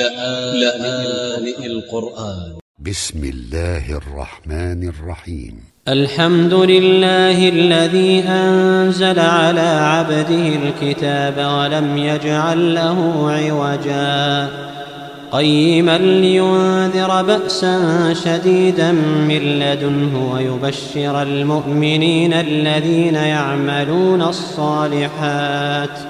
لآن القرآن. ب س م الله الرحمن الرحيم. الحمد لله الذي أنزل على عبده الكتاب ولم يجعل له عوجا. قيما لينذر بأسا شديدا من لدنه ويبشر المؤمنين الذين يعملون الصالحات ۖ.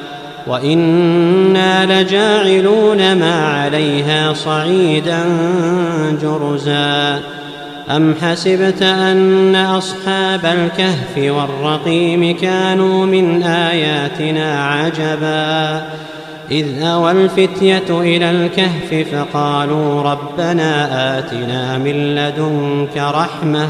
وأنا لجاعلون ما عليها صعيدا جرزا ام حسبت ان اصحاب الكهف والرقيم كانوا من اياتنا عجبا اذ اوى الفتيه إلى الكهف فقالوا ربنا اتنا من لدنك رحمه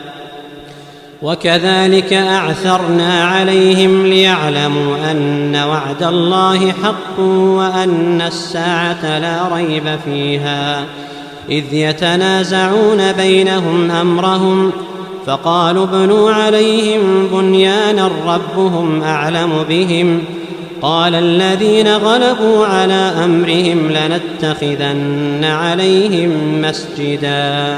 وكذلك أعثرنا عليهم ليعلموا أن وعد الله حق وأن الساعة لا ريب فيها. إذ يتنازعون بينهم أمرهم فقالوا ابنوا عليهم بنيانا ربهم أعلم بهم ۖ. قال الذين غلبوا على أمرهم لنتخذن عليهم مسجدا.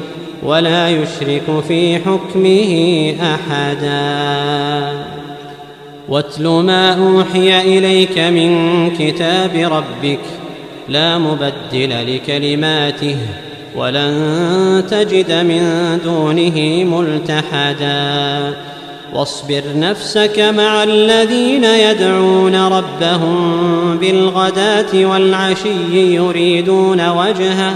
ولا يشرك في حكمه أحدا. واتل ما أوحي إليك من كتاب ربك لا مبدل لكلماته ولن تجد من دونه ملتحدا. واصبر نفسك مع الذين يدعون ربهم بالغداة والعشي يريدون وجهه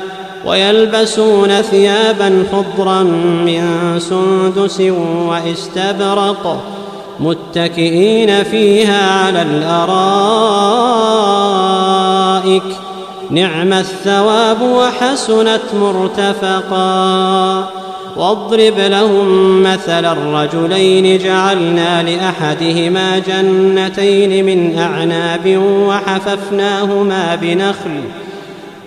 ويلبسون ثيابا خضرا من سندس واستبرق متكئين فيها على الأرائك. نعم الثواب وحسنت مرتفقا. واضرب لهم مثل الرجلين جعلنا لأحدهما جنتين من أعناب وحففناهما بنخل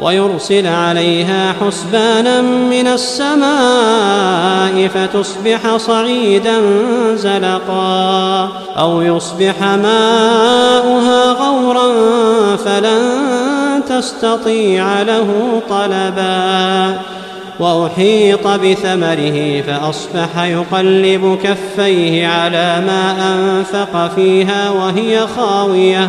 ويرسل عليها حسبانا من السماء فتصبح صعيدا زلقا أو يصبح ماؤها غورا فلن تستطيع له طلبا وأحيط بثمره فأصبح يقلب كفيه على ما أنفق فيها وهي خاوية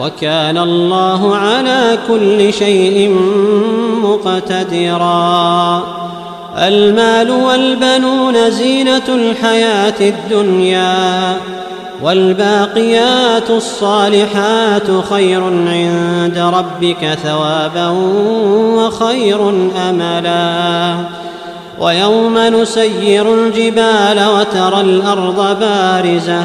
وكان الله على كل شيء مقتدرا. المال والبنون زينة الحياة الدنيا والباقيات الصالحات خير عند ربك ثوابا وخير أملا. ويوم نسير الجبال وترى الأرض بارزة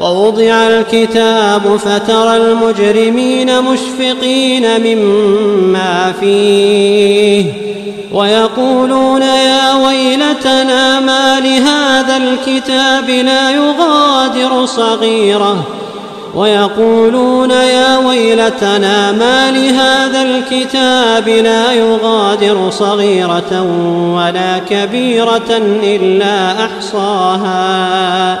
ووضع الكتاب فترى المجرمين مشفقين مما فيه ويقولون يا ويلتنا ما لهذا الكتاب لا يغادر صغيره ويقولون يا ويلتنا ما لهذا الكتاب لا يغادر صغيرة ولا كبيرة إلا أحصاها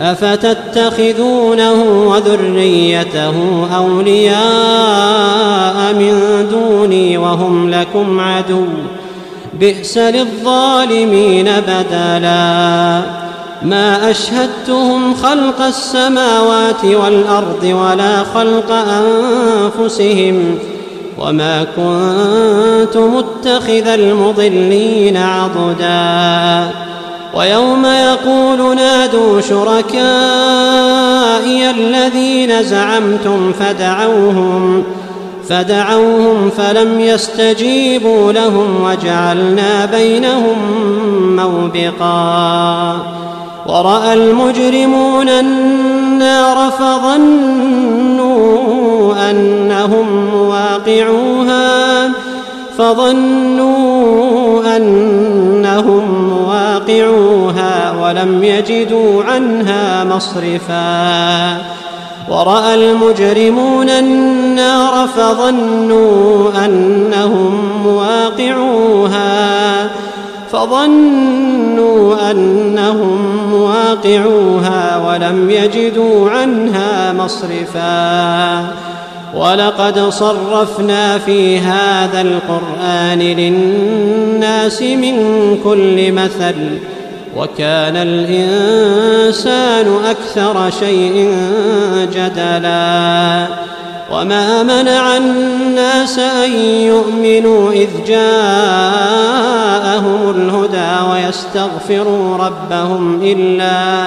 أفتتخذونه وذريته أولياء من دوني وهم لكم عدو؟ بئس للظالمين بدلا ما أشهدتهم خلق السماوات والأرض ولا خلق أنفسهم وما كنت متخذ المضلين عضدا. ويوم يقول نادوا شركائي الذين زعمتم فدعوهم فدعوهم فلم يستجيبوا لهم وجعلنا بينهم موبقا. ورأى المجرمون النار فظنوا أنهم واقعوها فظنوا أنهم واقعوها ولم يجدوا عنها مصرفا. ورأى المجرمون النار فظنوا أنهم واقعوها فظنوا أنهم واقعوها ولم يجدوا عنها مصرفا. ولقد صرفنا في هذا القرآن للناس من كل مثل وكان الإنسان أكثر شيء جدلا وما منع الناس أن يؤمنوا إذ جاءهم الهدى ويستغفروا ربهم إلا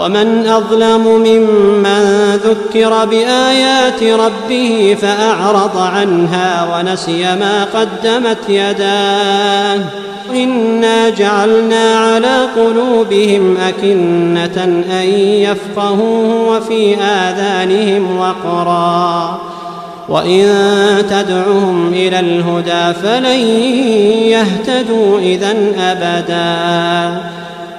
ومن أظلم ممن ذكر بآيات ربه فأعرض عنها ونسي ما قدمت يداه. إنا جعلنا على قلوبهم أكنة أن يفقهوه وفي آذانهم وقرا. وإن تدعهم إلى الهدى فلن يهتدوا اذا أبدا.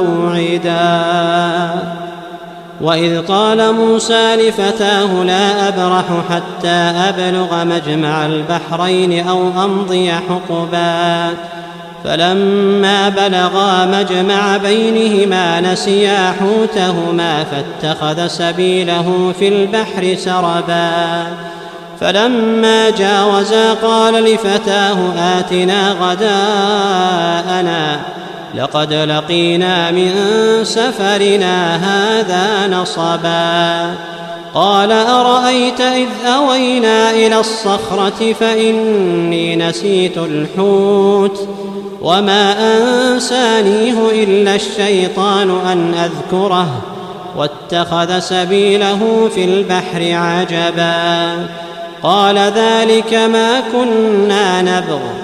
موعدا. وإذ قال موسى لفتاه لا أبرح حتى أبلغ مجمع البحرين أو أمضي حقبا. فلما بلغا مجمع بينهما نسيا حوتهما فاتخذ سبيله في البحر سربا. فلما جاوزا قال لفتاه آتنا غداءنا. لقد لقينا من سفرنا هذا نصبا. قال أرأيت إذ أوينا إلى الصخرة فإني نسيت الحوت وما أنسانيه إلا الشيطان أن أذكره واتخذ سبيله في البحر عجبا. قال ذلك ما كنا نبغ.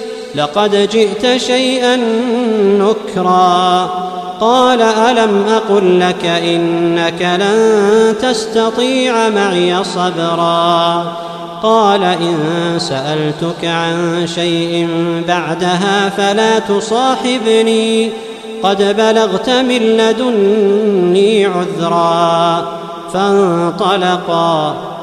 لقد جئت شيئا نكرا. قال ألم أقل لك إنك لن تستطيع معي صبرا؟ قال إن سألتك عن شيء بعدها فلا تصاحبني. قد بلغت من لدني عذرا. فانطلقا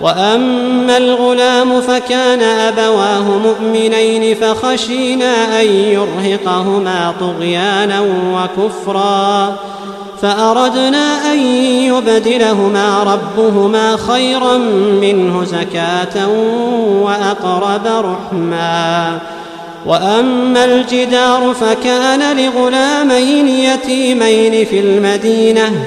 وأما الغلام فكان أبواه مؤمنين فخشينا أن يرهقهما طغيانا وكفرا فأردنا أن يبدلهما ربهما خيرا منه زكاة وأقرب رحما وأما الجدار فكان لغلامين يتيمين في المدينة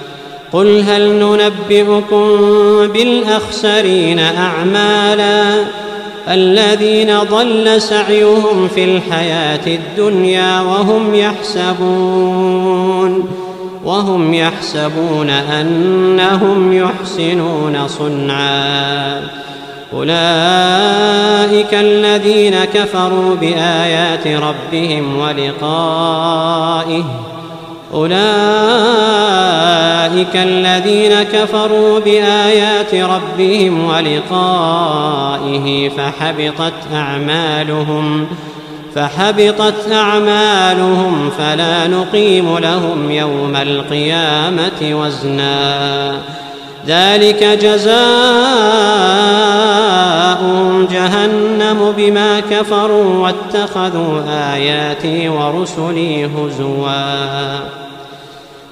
قل هل ننبئكم بالأخسرين أعمالا الذين ضل سعيهم في الحياة الدنيا وهم يحسبون وهم يحسبون أنهم يحسنون صنعا أولئك الذين كفروا بآيات ربهم ولقائه أولئك الذين كفروا بآيات ربهم ولقائه فحبطت أعمالهم فحبطت أعمالهم فلا نقيم لهم يوم القيامة وزنا ذلك جزاؤهم جهنم بما كفروا واتخذوا آياتي ورسلي هزوا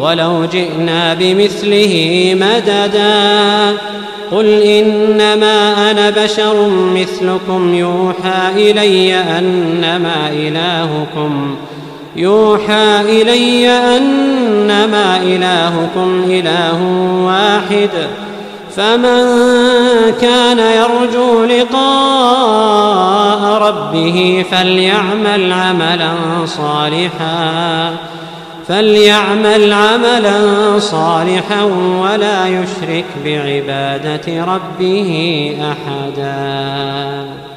ولو جئنا بمثله مددا. قل إنما أنا بشر مثلكم يوحى إلي أنما إلهكم يوحى إلي أنما إلهكم إله واحد. فمن كان يرجو لقاء ربه فليعمل عملا صالحا. فليعمل عملا صالحا ولا يشرك بعبادة ربه أحدا.